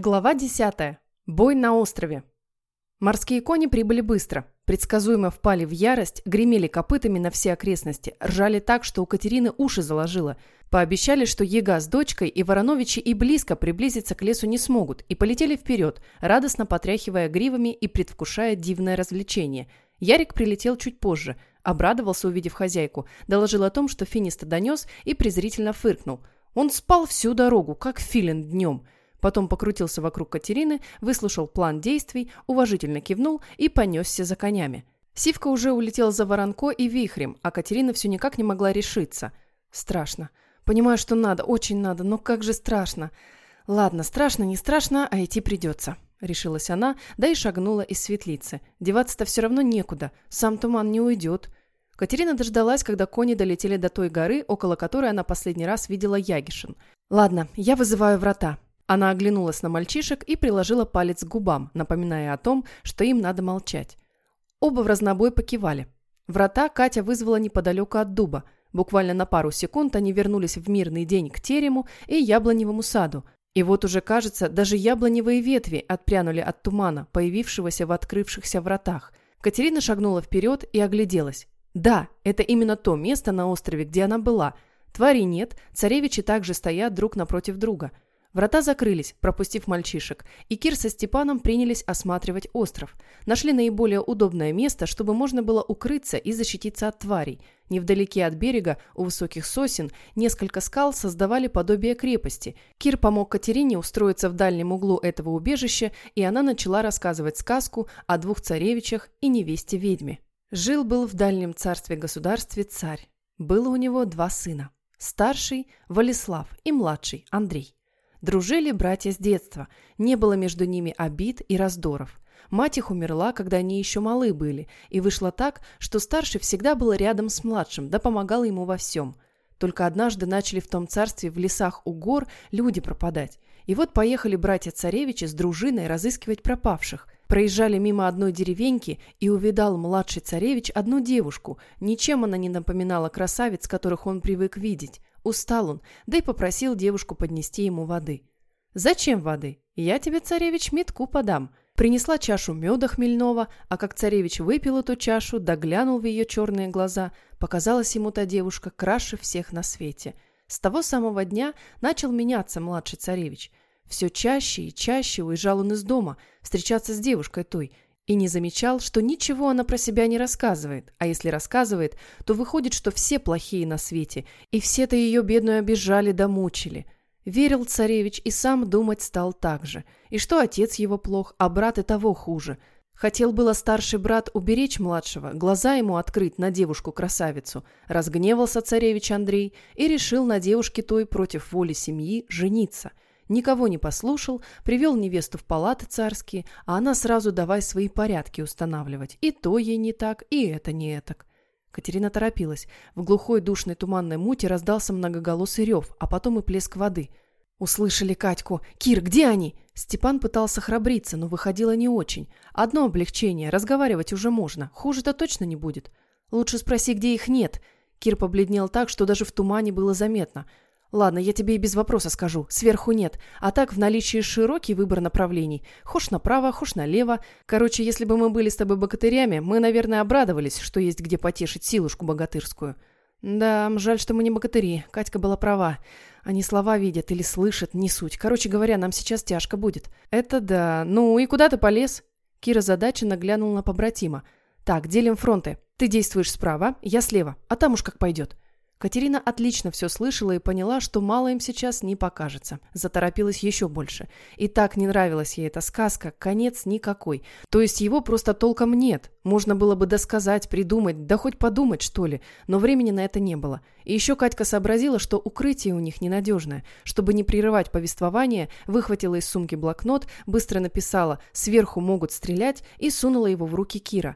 Глава 10. Бой на острове. Морские кони прибыли быстро. Предсказуемо впали в ярость, гремели копытами на все окрестности, ржали так, что у Катерины уши заложило. Пообещали, что Ега с дочкой и Вороновичи и близко приблизиться к лесу не смогут, и полетели вперед, радостно потряхивая гривами и предвкушая дивное развлечение. Ярик прилетел чуть позже, обрадовался, увидев хозяйку, доложил о том, что Финиста донес и презрительно фыркнул. Он спал всю дорогу, как филин днем – Потом покрутился вокруг Катерины, выслушал план действий, уважительно кивнул и понесся за конями. Сивка уже улетел за воронко и вихрем, а Катерина все никак не могла решиться. Страшно. Понимаю, что надо, очень надо, но как же страшно. Ладно, страшно, не страшно, а идти придется. Решилась она, да и шагнула из светлицы. Деваться-то все равно некуда, сам туман не уйдет. Катерина дождалась, когда кони долетели до той горы, около которой она последний раз видела Ягишин. «Ладно, я вызываю врата. Она оглянулась на мальчишек и приложила палец к губам, напоминая о том, что им надо молчать. Оба в разнобой покивали. Врата Катя вызвала неподалеку от дуба. Буквально на пару секунд они вернулись в мирный день к терему и яблоневому саду. И вот уже, кажется, даже яблоневые ветви отпрянули от тумана, появившегося в открывшихся вратах. Катерина шагнула вперед и огляделась. Да, это именно то место на острове, где она была. Твари нет, царевичи также стоят друг напротив друга – Врата закрылись, пропустив мальчишек, и Кир со Степаном принялись осматривать остров. Нашли наиболее удобное место, чтобы можно было укрыться и защититься от тварей. Невдалеке от берега, у высоких сосен, несколько скал создавали подобие крепости. Кир помог Катерине устроиться в дальнем углу этого убежища, и она начала рассказывать сказку о двух царевичах и невесте-ведьме. Жил-был в дальнем царстве-государстве царь. Было у него два сына. Старший – Валислав и младший – Андрей. Дружили братья с детства, не было между ними обид и раздоров. Мать их умерла, когда они еще малы были, и вышло так, что старший всегда был рядом с младшим, да помогал ему во всем. Только однажды начали в том царстве в лесах у гор люди пропадать. И вот поехали братья-царевичи с дружиной разыскивать пропавших. Проезжали мимо одной деревеньки, и увидал младший царевич одну девушку. Ничем она не напоминала красавиц, которых он привык видеть. Устал он, да и попросил девушку поднести ему воды. «Зачем воды? Я тебе, царевич, метку подам». Принесла чашу меда хмельного, а как царевич выпил эту чашу, доглянул в ее черные глаза, показалась ему та девушка краше всех на свете. С того самого дня начал меняться младший царевич. Все чаще и чаще уезжал он из дома, встречаться с девушкой той – и не замечал, что ничего она про себя не рассказывает, а если рассказывает, то выходит, что все плохие на свете, и все-то ее бедную обижали да мучили. Верил царевич и сам думать стал так же, и что отец его плох, а брат и того хуже. Хотел было старший брат уберечь младшего, глаза ему открыть на девушку-красавицу. Разгневался царевич Андрей и решил на девушке той против воли семьи жениться – Никого не послушал, привел невесту в палаты царские, а она сразу давай свои порядки устанавливать. И то ей не так, и это не этак. Катерина торопилась. В глухой душной туманной муте раздался многоголосый рев, а потом и плеск воды. Услышали Катьку. «Кир, где они?» Степан пытался храбриться, но выходило не очень. Одно облегчение, разговаривать уже можно. Хуже-то точно не будет. Лучше спроси, где их нет. Кир побледнел так, что даже в тумане было заметно. Ладно, я тебе и без вопроса скажу. Сверху нет. А так в наличии широкий выбор направлений. Хошь направо, хошь налево. Короче, если бы мы были с тобой богатырями, мы, наверное, обрадовались, что есть где потешить силушку богатырскую. Да, жаль, что мы не богатыри. Катька была права. Они слова видят или слышат, не суть. Короче говоря, нам сейчас тяжко будет. Это да. Ну и куда ты полез? Кира задаченно глянул на побратима. Так, делим фронты. Ты действуешь справа, я слева. А там уж как пойдет. Катерина отлично все слышала и поняла, что мало им сейчас не покажется. Заторопилась еще больше. И так не нравилась ей эта сказка, конец никакой. То есть его просто толком нет. Можно было бы досказать, придумать, да хоть подумать, что ли. Но времени на это не было. И еще Катька сообразила, что укрытие у них ненадежное. Чтобы не прерывать повествование, выхватила из сумки блокнот, быстро написала «Сверху могут стрелять» и сунула его в руки Кира.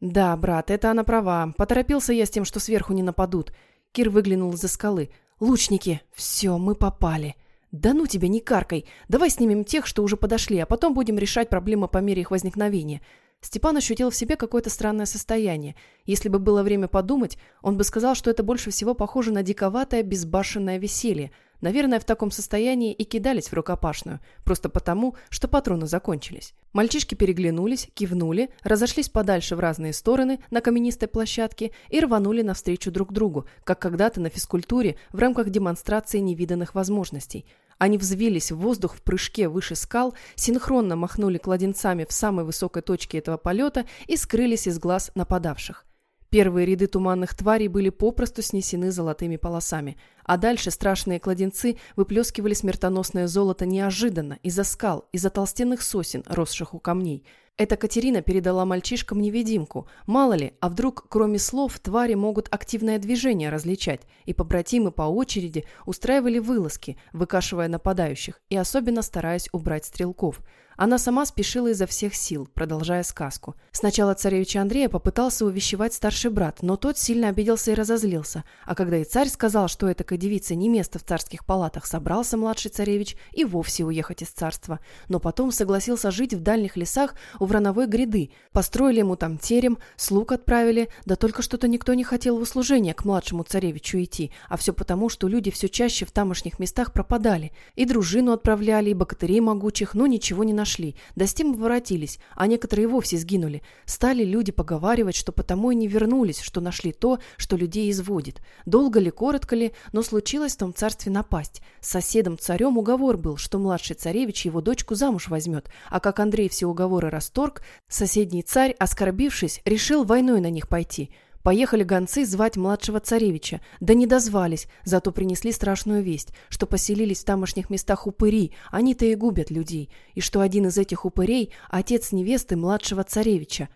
«Да, брат, это она права. Поторопился я с тем, что сверху не нападут. Кир выглянул из-за скалы. «Лучники! Все, мы попали!» «Да ну тебя, не каркай! Давай снимем тех, что уже подошли, а потом будем решать проблемы по мере их возникновения». Степан ощутил в себе какое-то странное состояние. Если бы было время подумать, он бы сказал, что это больше всего похоже на диковатое безбашенное веселье. Наверное, в таком состоянии и кидались в рукопашную, просто потому, что патроны закончились. Мальчишки переглянулись, кивнули, разошлись подальше в разные стороны на каменистой площадке и рванули навстречу друг другу, как когда-то на физкультуре в рамках демонстрации невиданных возможностей. Они взвились в воздух в прыжке выше скал, синхронно махнули кладенцами в самой высокой точке этого полета и скрылись из глаз нападавших. Первые ряды туманных тварей были попросту снесены золотыми полосами, а дальше страшные кладенцы выплескивали смертоносное золото неожиданно, из-за скал, из-за толстенных сосен, росших у камней – эта Катерина передала мальчишкам невидимку. Мало ли, а вдруг, кроме слов, твари могут активное движение различать, и побратимы по очереди устраивали вылазки, выкашивая нападающих, и особенно стараясь убрать стрелков – она сама спешила изо всех сил, продолжая сказку. Сначала царевича Андрея попытался увещевать старший брат, но тот сильно обиделся и разозлился. А когда и царь сказал, что этой девице не место в царских палатах, собрался младший царевич и вовсе уехать из царства. Но потом согласился жить в дальних лесах у Врановой гряды. Построили ему там терем, слуг отправили, да только что-то никто не хотел в услужение к младшему царевичу идти, а все потому, что люди все чаще в тамошних местах пропадали. И дружину отправляли, и богатырей могучих, но ничего не нашли нашли, да с тем воротились, а некоторые вовсе сгинули. Стали люди поговаривать, что потому и не вернулись, что нашли то, что людей изводит. Долго ли, коротко ли, но случилось в том царстве напасть. С соседом-царем уговор был, что младший царевич его дочку замуж возьмет, а как Андрей все уговоры расторг, соседний царь, оскорбившись, решил войной на них пойти – Поехали гонцы звать младшего царевича, да не дозвались, зато принесли страшную весть, что поселились в тамошних местах упыри, они-то и губят людей, и что один из этих упырей – отец невесты младшего царевича.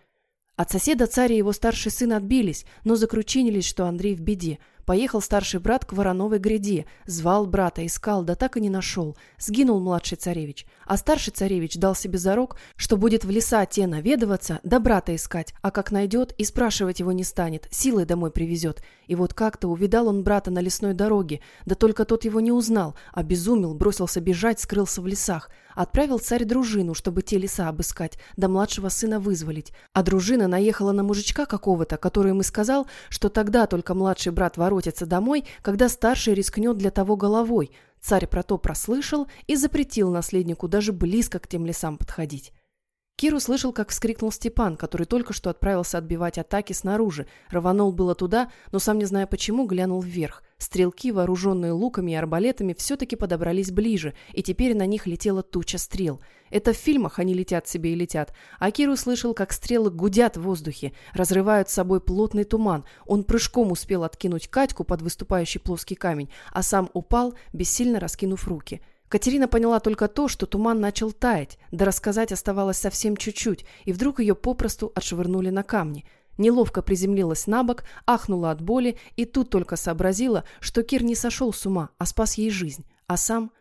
От соседа царя его старший сын отбились, но закручинились, что Андрей в беде – Поехал старший брат к Вороновой гряде, звал брата, искал, да так и не нашел. Сгинул младший царевич. А старший царевич дал себе зарок, что будет в леса те наведываться, да брата искать, а как найдет и спрашивать его не станет, силой домой привезет. И вот как-то увидал он брата на лесной дороге, да только тот его не узнал, обезумел, бросился бежать, скрылся в лесах. Отправил царь дружину, чтобы те леса обыскать, да младшего сына вызволить. А дружина наехала на мужичка какого-то, который и сказал, что тогда только младший брат воротится домой, когда старший рискнет для того головой. Царь про то прослышал и запретил наследнику даже близко к тем лесам подходить. Кир услышал, как вскрикнул Степан, который только что отправился отбивать атаки снаружи. Рванул было туда, но сам не зная почему, глянул вверх. Стрелки, вооруженные луками и арбалетами, все-таки подобрались ближе, и теперь на них летела туча стрел. Это в фильмах они летят себе и летят. А Кир услышал, как стрелы гудят в воздухе, разрывают с собой плотный туман. Он прыжком успел откинуть Катьку под выступающий плоский камень, а сам упал, бессильно раскинув руки. Катерина поняла только то, что туман начал таять, да рассказать оставалось совсем чуть-чуть, и вдруг ее попросту отшвырнули на камни. Неловко приземлилась на бок, ахнула от боли и тут только сообразила, что Кир не сошел с ума, а спас ей жизнь. А сам...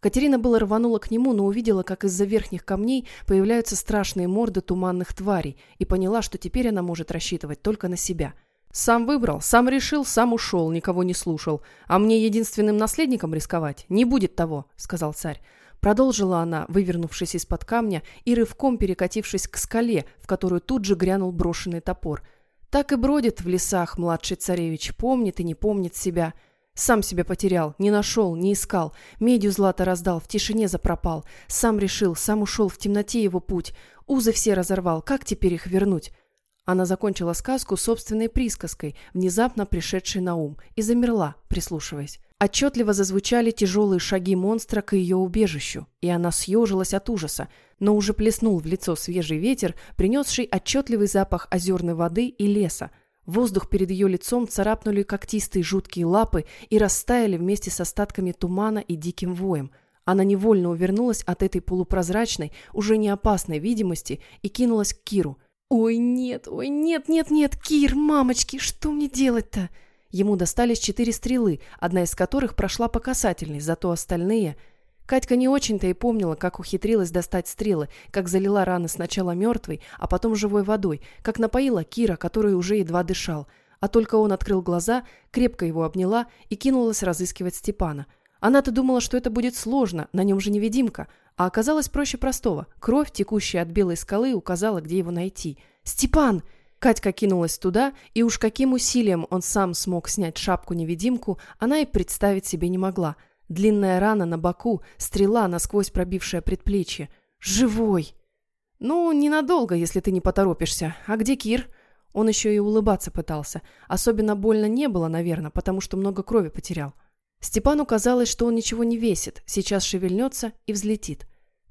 Катерина было рванула к нему, но увидела, как из-за верхних камней появляются страшные морды туманных тварей, и поняла, что теперь она может рассчитывать только на себя – сам выбрал, сам решил, сам ушел, никого не слушал. А мне единственным наследником рисковать не будет того, сказал царь. Продолжила она, вывернувшись из-под камня и рывком перекатившись к скале, в которую тут же грянул брошенный топор. Так и бродит в лесах младший царевич, помнит и не помнит себя. Сам себя потерял, не нашел, не искал. Медью злато раздал, в тишине запропал. Сам решил, сам ушел в темноте его путь. Узы все разорвал, как теперь их вернуть? Она закончила сказку собственной присказкой, внезапно пришедшей на ум, и замерла, прислушиваясь. Отчетливо зазвучали тяжелые шаги монстра к ее убежищу, и она съежилась от ужаса, но уже плеснул в лицо свежий ветер, принесший отчетливый запах озерной воды и леса. Воздух перед ее лицом царапнули когтистые жуткие лапы и растаяли вместе с остатками тумана и диким воем. Она невольно увернулась от этой полупрозрачной, уже не опасной видимости и кинулась к Киру – «Ой, нет, ой, нет, нет, нет, Кир, мамочки, что мне делать-то?» Ему достались четыре стрелы, одна из которых прошла по касательной, зато остальные... Катька не очень-то и помнила, как ухитрилась достать стрелы, как залила раны сначала мертвой, а потом живой водой, как напоила Кира, который уже едва дышал. А только он открыл глаза, крепко его обняла и кинулась разыскивать Степана. Она-то думала, что это будет сложно, на нем же невидимка, а оказалось проще простого. Кровь, текущая от белой скалы, указала, где его найти. «Степан!» Катька кинулась туда, и уж каким усилием он сам смог снять шапку-невидимку, она и представить себе не могла. Длинная рана на боку, стрела, насквозь пробившая предплечье. «Живой!» «Ну, ненадолго, если ты не поторопишься. А где Кир?» Он еще и улыбаться пытался. Особенно больно не было, наверное, потому что много крови потерял. Степану казалось, что он ничего не весит, сейчас шевельнется и взлетит.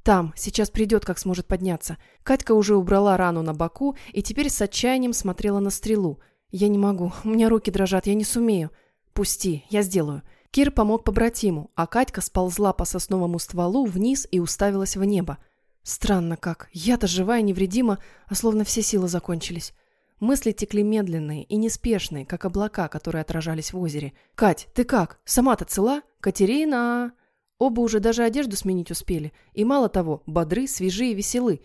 Там, сейчас придет, как сможет подняться. Катька уже убрала рану на боку и теперь с отчаянием смотрела на стрелу. «Я не могу, у меня руки дрожат, я не сумею». «Пусти, я сделаю». Кир помог побратиму, а Катька сползла по сосновому стволу вниз и уставилась в небо. Странно как, я-то живая невредима, а словно все силы закончились. Мысли текли медленные и неспешные, как облака, которые отражались в озере. «Кать, ты как? Сама-то цела? Катерина!» Оба уже даже одежду сменить успели. И мало того, бодры, свежие веселы.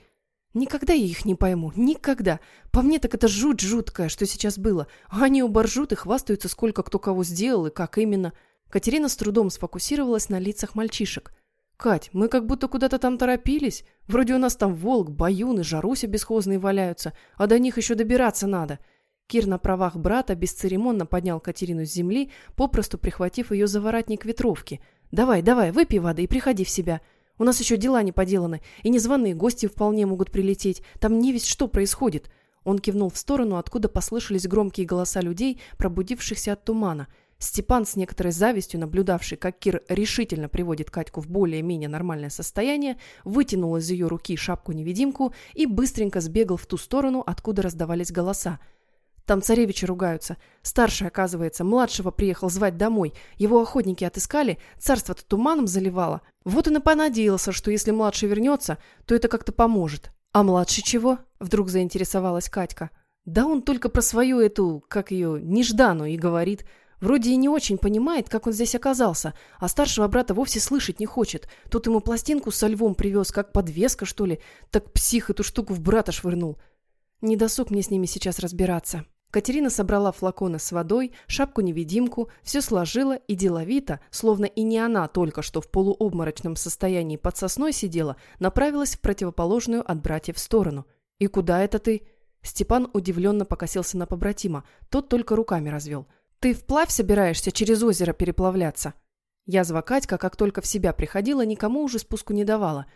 Никогда я их не пойму. Никогда. По мне так это жуть жуткая, что сейчас было. Они оба ржут и хвастаются, сколько кто кого сделал и как именно. Катерина с трудом сфокусировалась на лицах мальчишек. «Кать, мы как будто куда-то там торопились. Вроде у нас там волк, баюн и жаруся бесхозные валяются, а до них еще добираться надо». Кир на правах брата бесцеремонно поднял Катерину с земли, попросту прихватив ее за воротник ветровки – «Давай, давай, выпей воды и приходи в себя. У нас еще дела не поделаны, и незваные гости вполне могут прилететь. Там не весь что происходит». Он кивнул в сторону, откуда послышались громкие голоса людей, пробудившихся от тумана. Степан, с некоторой завистью наблюдавший, как Кир решительно приводит Катьку в более-менее нормальное состояние, вытянул из ее руки шапку-невидимку и быстренько сбегал в ту сторону, откуда раздавались голоса – там царевичи ругаются. Старший, оказывается, младшего приехал звать домой. Его охотники отыскали, царство-то туманом заливало. Вот он и понадеялся, что если младший вернется, то это как-то поможет. А младший чего? Вдруг заинтересовалась Катька. Да он только про свою эту, как ее, неждану и говорит. Вроде и не очень понимает, как он здесь оказался, а старшего брата вовсе слышать не хочет. Тут ему пластинку со львом привез, как подвеска, что ли. Так псих эту штуку в брата швырнул. Не досуг мне с ними сейчас разбираться. Катерина собрала флаконы с водой, шапку-невидимку, все сложила и деловито, словно и не она только что в полуобморочном состоянии под сосной сидела, направилась в противоположную от братьев сторону. «И куда это ты?» Степан удивленно покосился на побратима, тот только руками развел. «Ты вплавь собираешься через озеро переплавляться?» Язва Катька, как только в себя приходила, никому уже спуску не давала.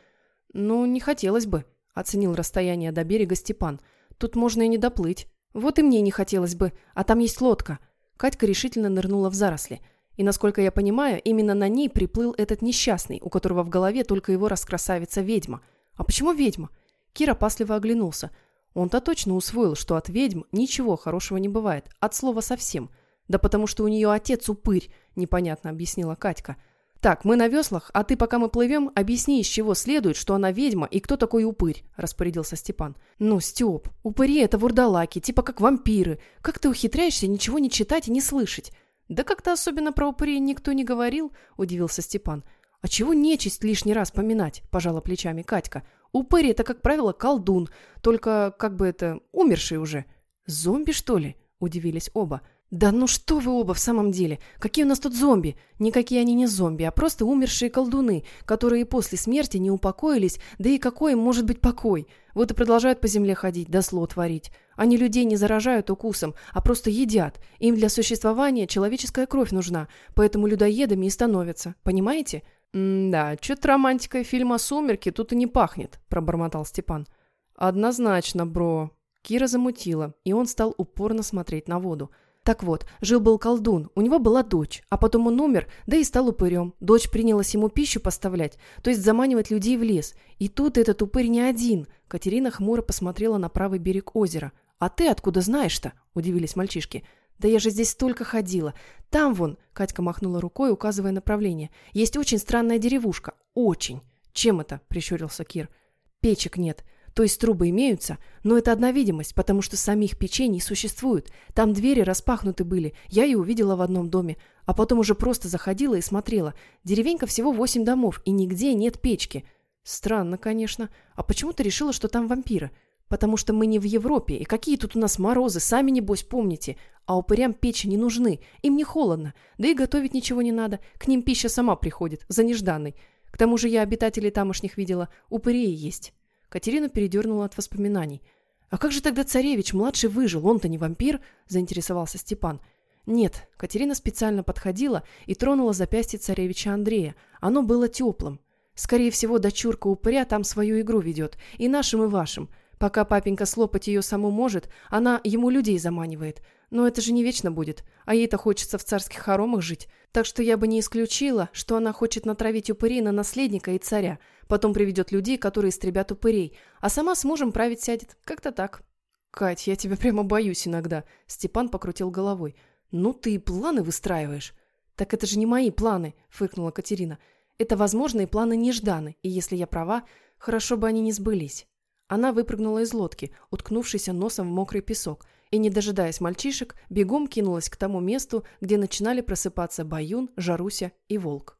«Ну, не хотелось бы», — оценил расстояние до берега Степан. «Тут можно и не доплыть». Вот и мне не хотелось бы, а там есть лодка. Катька решительно нырнула в заросли. И, насколько я понимаю, именно на ней приплыл этот несчастный, у которого в голове только его раскрасавица-ведьма. А почему ведьма? Кир опасливо оглянулся. Он-то точно усвоил, что от ведьм ничего хорошего не бывает, от слова совсем. Да потому что у нее отец упырь, непонятно объяснила Катька. «Так, мы на веслах, а ты, пока мы плывем, объясни, из чего следует, что она ведьма и кто такой упырь», – распорядился Степан. «Ну, Степ, упыри – это вурдалаки, типа как вампиры. Как ты ухитряешься ничего не читать и не слышать?» «Да как-то особенно про упырей никто не говорил», – удивился Степан. «А чего нечисть лишний раз поминать?» – пожала плечами Катька. «Упырь – это, как правило, колдун, только, как бы это, умерший уже». «Зомби, что ли?» – удивились оба. «Да ну что вы оба в самом деле? Какие у нас тут зомби? Никакие они не зомби, а просто умершие колдуны, которые после смерти не упокоились, да и какой им может быть покой? Вот и продолжают по земле ходить, да зло творить. Они людей не заражают укусом, а просто едят. Им для существования человеческая кровь нужна, поэтому людоедами и становятся. Понимаете?» «Да, что-то романтикой фильма «Сумерки» тут и не пахнет», – пробормотал Степан. «Однозначно, бро». Кира замутила, и он стал упорно смотреть на воду – так вот, жил-был колдун, у него была дочь, а потом он умер, да и стал упырем. Дочь принялась ему пищу поставлять, то есть заманивать людей в лес. И тут этот упырь не один. Катерина хмуро посмотрела на правый берег озера. «А ты откуда знаешь-то?» – удивились мальчишки. «Да я же здесь столько ходила. Там вон», – Катька махнула рукой, указывая направление, – «есть очень странная деревушка. Очень». «Чем это?» – прищурился Кир. «Печек нет. То есть трубы имеются, но это одна видимость, потому что самих печей не существует. Там двери распахнуты были, я и увидела в одном доме, а потом уже просто заходила и смотрела. Деревенька всего восемь домов, и нигде нет печки. Странно, конечно. А почему ты решила, что там вампиры? Потому что мы не в Европе, и какие тут у нас морозы, сами небось помните. А упырям печи не нужны, им не холодно, да и готовить ничего не надо, к ним пища сама приходит, за нежданной. К тому же я обитателей тамошних видела, упырей есть. Катерину передернула от воспоминаний. «А как же тогда царевич, младший, выжил? Он-то не вампир?» – заинтересовался Степан. Нет, Катерина специально подходила и тронула запястье царевича Андрея. Оно было теплым. Скорее всего, дочурка упыря там свою игру ведет. И нашим, и вашим. Пока папенька слопать ее саму может, она ему людей заманивает. Но это же не вечно будет. А ей-то хочется в царских хоромах жить. Так что я бы не исключила, что она хочет натравить упырей на наследника и царя. Потом приведет людей, которые истребят упырей. А сама с мужем править сядет. Как-то так. «Кать, я тебя прямо боюсь иногда», — Степан покрутил головой. «Ну ты и планы выстраиваешь». «Так это же не мои планы», — фыркнула Катерина. «Это возможные планы нежданы, и если я права, хорошо бы они не сбылись». Она выпрыгнула из лодки, уткнувшись носом в мокрый песок, и, не дожидаясь мальчишек, бегом кинулась к тому месту, где начинали просыпаться Баюн, Жаруся и Волк.